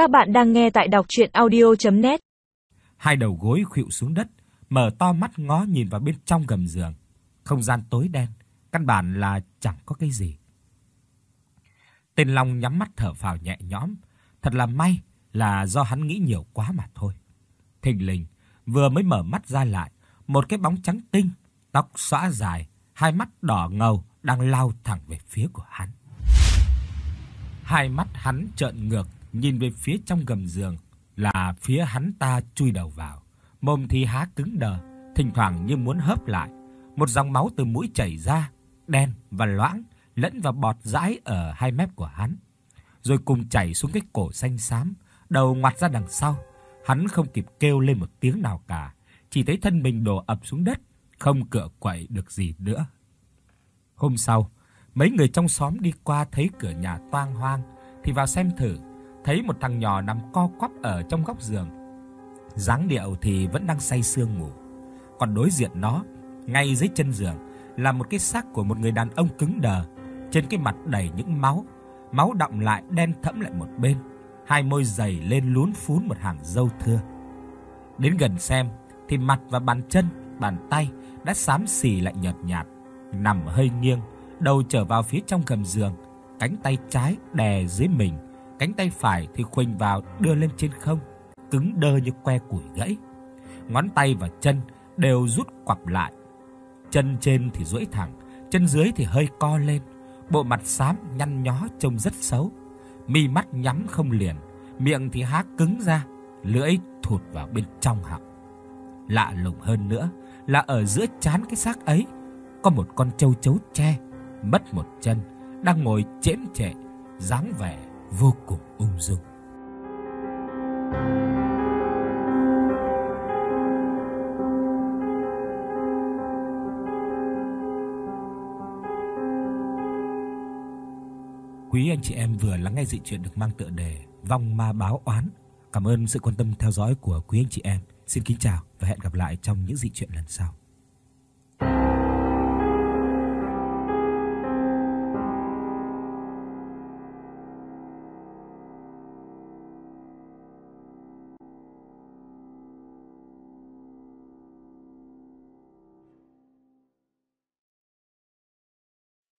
Các bạn đang nghe tại đọc audio net Hai đầu gối khuỵu xuống đất, mở to mắt ngó nhìn vào bên trong gầm giường. Không gian tối đen, căn bản là chẳng có cái gì. Tên Long nhắm mắt thở phào nhẹ nhõm, thật là may là do hắn nghĩ nhiều quá mà thôi. Thình lình, vừa mới mở mắt ra lại, một cái bóng trắng tinh, tóc xõa dài, hai mắt đỏ ngầu đang lao thẳng về phía của hắn. Hai mắt hắn trợn ngược, nhìn về phía trong gầm giường, là phía hắn ta chui đầu vào, mồm thì há cứng đờ, thỉnh thoảng như muốn hớp lại. Một dòng máu từ mũi chảy ra, đen và loãng, lẫn vào bọt dãi ở hai mép của hắn, rồi cùng chảy xuống cái cổ xanh xám, đầu ngoặt ra đằng sau. Hắn không kịp kêu lên một tiếng nào cả, chỉ thấy thân mình đổ ập xuống đất, không cựa quậy được gì nữa. Hôm sau, mấy người trong xóm đi qua thấy cửa nhà toang hoang thì vào xem thử, thấy một thằng nhỏ nằm co quắp ở trong góc giường. Dáng điệu thì vẫn đang say sương ngủ. Còn đối diện nó, ngay dưới chân giường là một cái xác của một người đàn ông cứng đờ, trên cái mặt đầy những máu, máu đọng lại đen thẫm lại một bên, hai môi dày lên lún phún một hàng râu thưa. Đến gần xem thì mặt và bàn chân, bàn tay đã xám xì lại nhợt nhạt, nằm hơi nghiêng, đầu trở vào phía trong gầm giường, cánh tay trái đè dưới mình, cánh tay phải thì khuỳnh vào đưa lên trên không, cứng đơ như que củi gãy. Ngón tay và chân đều rút quặp lại. Chân trên thì duỗi thẳng, chân dưới thì hơi co lên, bộ mặt xám nhăn nhó trông rất xấu. Mi mắt nhắm không liền, miệng thì há cứng ra, lưỡi thụt vào bên trong họng. Lạ lùng hơn nữa là ở giữa trán cái xác ấy có một con trâu chấu tre mất một chân đang ngồi chễm chệ, dáng vẻ vô cùng ung dung. Quý anh chị em vừa lắng nghe dị truyện được mang tựa đề Vong ma báo oán. Cảm ơn sự quan tâm theo dõi của quý anh chị em. Xin kính chào và hẹn gặp lại trong những dị truyện lần sau.